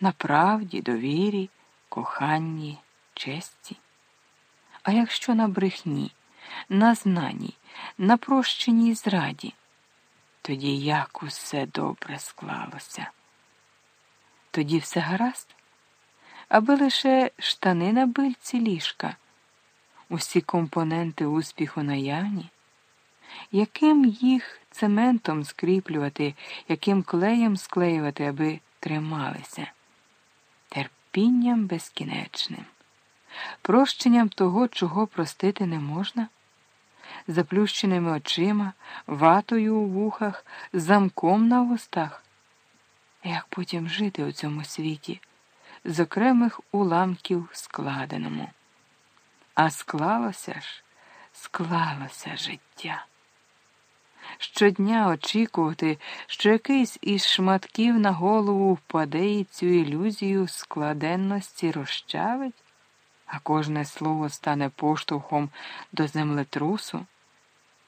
на правді, довірі, коханні, честі. А якщо на брехні, на знанні, на прощеній зраді, тоді як усе добре склалося? Тоді все гаразд, аби лише штани на бильці ліжка, усі компоненти успіху наявні, яким їх цементом скріплювати, яким клеєм склеювати, аби трималися, терпінням безкінечним, прощенням того, чого простити не можна, заплющеними очима, ватою у вухах, замком на вустах. Як потім жити у цьому світі, з окремих уламків складеному? А склалося ж, склалося життя щодня очікувати, що якийсь із шматків на голову впаде і цю ілюзію складенності розчавить, а кожне слово стане поштовхом до землетрусу,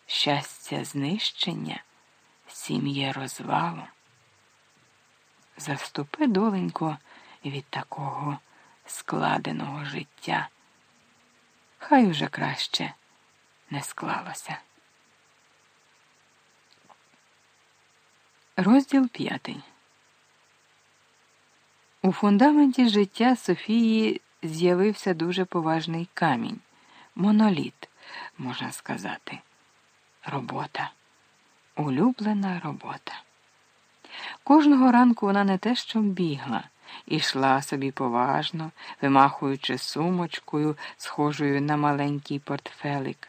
щастя знищення, сім'є розвалу. Заступи, доленько, від такого складеного життя. Хай уже краще не склалося. Розділ п'ятий. У фундаменті життя Софії з'явився дуже поважний камінь, моноліт, можна сказати, робота, улюблена робота. Кожного ранку вона не те, що бігла, ішла собі поважно, вимахуючи сумочкою, схожою на маленький портфелик.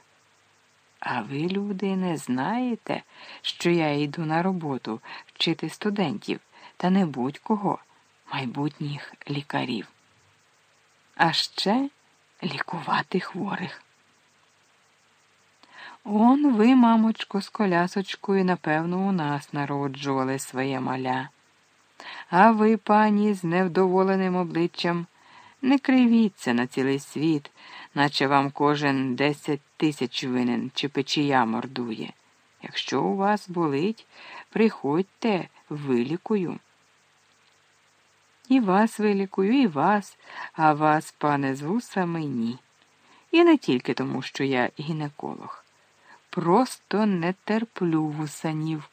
А ви, люди, не знаєте, що я йду на роботу вчити студентів та не будь-кого, майбутніх лікарів. А ще лікувати хворих. Он ви, мамочко, з колясочкою, напевно, у нас народжували своє маля. А ви, пані, з невдоволеним обличчям, не кривіться на цілий світ наче вам кожен десять тисяч винен чи печія мордує. Якщо у вас болить, приходьте, вилікую. І вас вилікую, і вас, а вас, пане, з вусами, ні. І не тільки тому, що я гінеколог. Просто не терплю вусанів.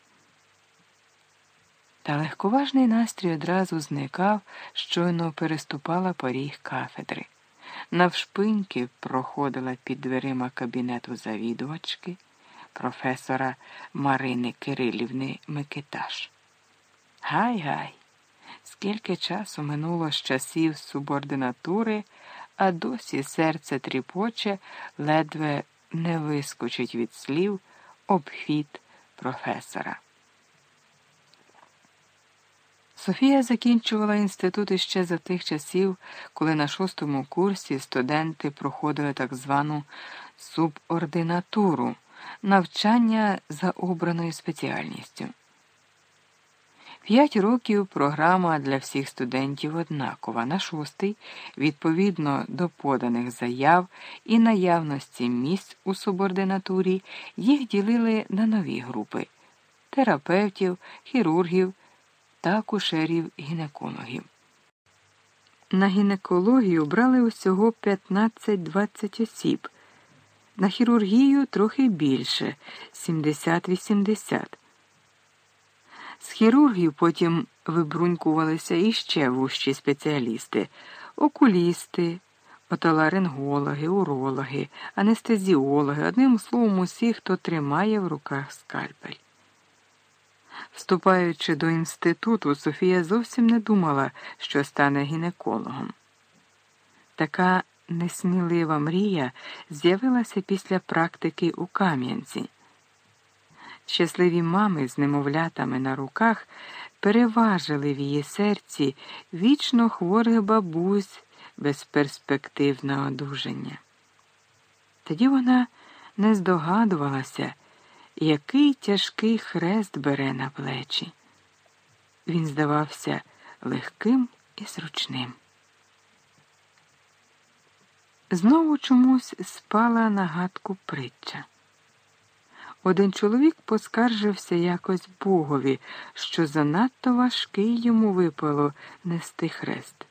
Та легковажний настрій одразу зникав, щойно переступала поріг кафедри навшпиньки проходила під дверима кабінету завідувачки професора Марини Кирилівни Микиташ. Гай гай, скільки часу минуло з часів субординатури, а досі серце тріпоче, ледве не вискочить від слів обхід професора. Софія закінчувала інститут іще за тих часів, коли на шостому курсі студенти проходили так звану субординатуру навчання за обраною спеціальністю. П'ять років програма для всіх студентів однакова. На шостий, відповідно до поданих заяв і наявності місць у субординатурі, їх ділили на нові групи терапевтів, хірургів та акушерів-гінекологів. На гінекологію брали усього 15-20 осіб, на хірургію трохи більше 70-80. З хірургів потім вибрунькувалися іще вущі спеціалісти окулісти, отоларингологи, урологи, анестезіологи, одним словом, усі, хто тримає в руках скальпель. Вступаючи до інституту, Софія зовсім не думала, що стане гінекологом. Така несмілива мрія з'явилася після практики у Кам'янці. Щасливі мами з немовлятами на руках переважили в її серці вічно хворих бабусь без перспектив на одужання. Тоді вона не здогадувалася який тяжкий хрест бере на плечі. Він здавався легким і зручним. Знову чомусь спала нагадку притча. Один чоловік поскаржився якось Богові, що занадто важкий йому випало нести хрест.